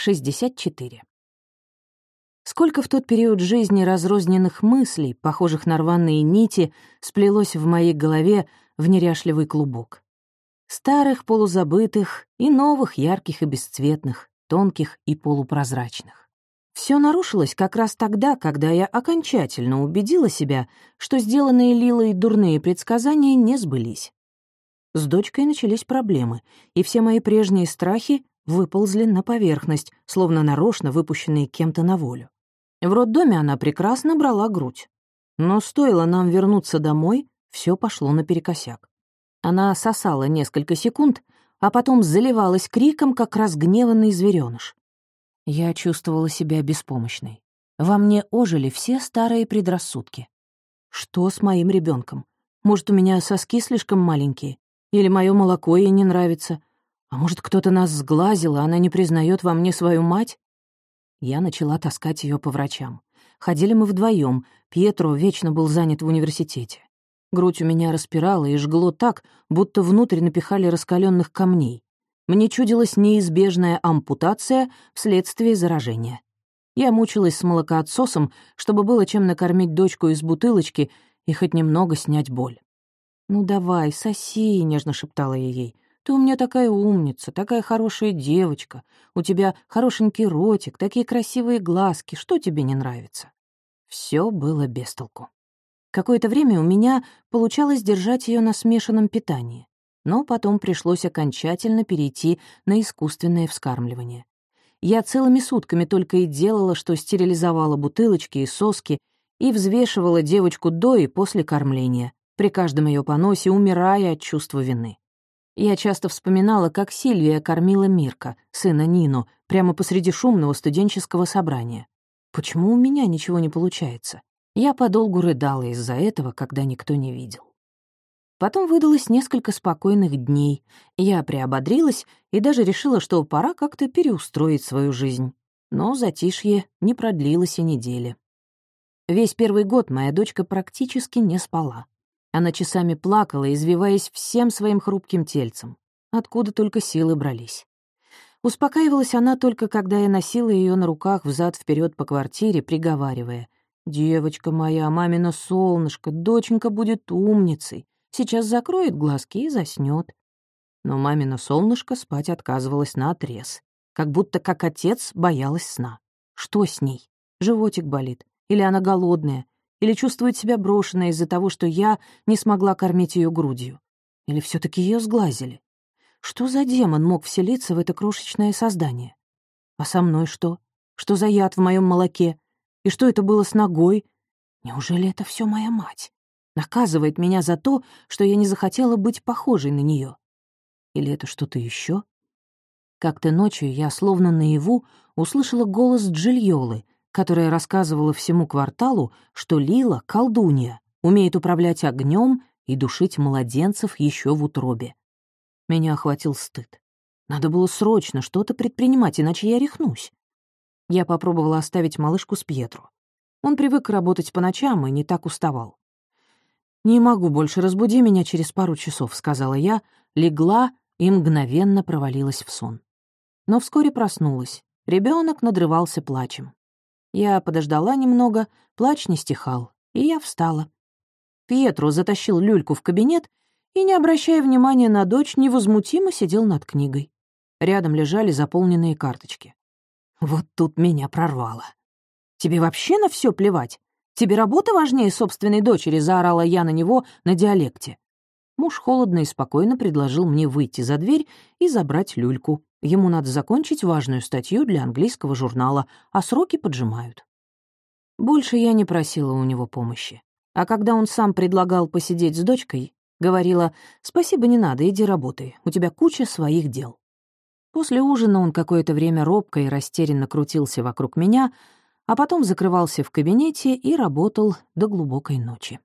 64. Сколько в тот период жизни разрозненных мыслей, похожих на рваные нити, сплелось в моей голове в неряшливый клубок. Старых, полузабытых и новых, ярких и бесцветных, тонких и полупрозрачных. Все нарушилось как раз тогда, когда я окончательно убедила себя, что сделанные Лилой дурные предсказания не сбылись. С дочкой начались проблемы, и все мои прежние страхи выползли на поверхность, словно нарочно выпущенные кем-то на волю. В роддоме она прекрасно брала грудь. Но стоило нам вернуться домой, все пошло наперекосяк. Она сосала несколько секунд, а потом заливалась криком, как разгневанный зверёныш. Я чувствовала себя беспомощной. Во мне ожили все старые предрассудки. Что с моим ребенком? Может, у меня соски слишком маленькие? Или мое молоко ей не нравится? А может, кто-то нас сглазил, а она не признает во мне свою мать? Я начала таскать ее по врачам. Ходили мы вдвоем. Пьетро вечно был занят в университете. Грудь у меня распирала и жгло так, будто внутрь напихали раскаленных камней. Мне чудилась неизбежная ампутация вследствие заражения. Я мучилась с молокоотсосом, чтобы было чем накормить дочку из бутылочки и хоть немного снять боль. «Ну давай, соси», — нежно шептала я ей. «Ты у меня такая умница, такая хорошая девочка. У тебя хорошенький ротик, такие красивые глазки. Что тебе не нравится?» Все было без толку. Какое-то время у меня получалось держать ее на смешанном питании, но потом пришлось окончательно перейти на искусственное вскармливание. Я целыми сутками только и делала, что стерилизовала бутылочки и соски и взвешивала девочку до и после кормления, при каждом ее поносе умирая от чувства вины. Я часто вспоминала, как Сильвия кормила Мирка, сына Нино, прямо посреди шумного студенческого собрания. Почему у меня ничего не получается? Я подолгу рыдала из-за этого, когда никто не видел. Потом выдалось несколько спокойных дней. Я приободрилась и даже решила, что пора как-то переустроить свою жизнь. Но затишье не продлилось и недели. Весь первый год моя дочка практически не спала. Она часами плакала, извиваясь всем своим хрупким тельцем. Откуда только силы брались. Успокаивалась она только, когда я носила ее на руках взад вперед по квартире, приговаривая — «Девочка моя, мамина солнышко, доченька будет умницей. Сейчас закроет глазки и заснет. Но мамина солнышко спать отказывалась наотрез. Как будто как отец боялась сна. Что с ней? Животик болит? Или она голодная? Или чувствует себя брошенной из-за того, что я не смогла кормить ее грудью? Или все таки ее сглазили? Что за демон мог вселиться в это крошечное создание? А со мной что? Что за яд в моем молоке? И что это было с ногой? Неужели это все моя мать? Наказывает меня за то, что я не захотела быть похожей на нее. Или это что-то еще? Как-то ночью я, словно наяву, услышала голос Джильолы, которая рассказывала всему кварталу, что Лила — колдунья, умеет управлять огнем и душить младенцев еще в утробе. Меня охватил стыд. Надо было срочно что-то предпринимать, иначе я рехнусь. Я попробовала оставить малышку с Пьетро. Он привык работать по ночам и не так уставал. «Не могу больше, разбуди меня через пару часов», — сказала я, легла и мгновенно провалилась в сон. Но вскоре проснулась. Ребенок надрывался плачем. Я подождала немного, плач не стихал, и я встала. Пьетро затащил люльку в кабинет и, не обращая внимания на дочь, невозмутимо сидел над книгой. Рядом лежали заполненные карточки. Вот тут меня прорвало. «Тебе вообще на все плевать? Тебе работа важнее собственной дочери», — заорала я на него на диалекте. Муж холодно и спокойно предложил мне выйти за дверь и забрать люльку. Ему надо закончить важную статью для английского журнала, а сроки поджимают. Больше я не просила у него помощи. А когда он сам предлагал посидеть с дочкой, говорила, «Спасибо, не надо, иди работай, у тебя куча своих дел». После ужина он какое-то время робко и растерянно крутился вокруг меня, а потом закрывался в кабинете и работал до глубокой ночи.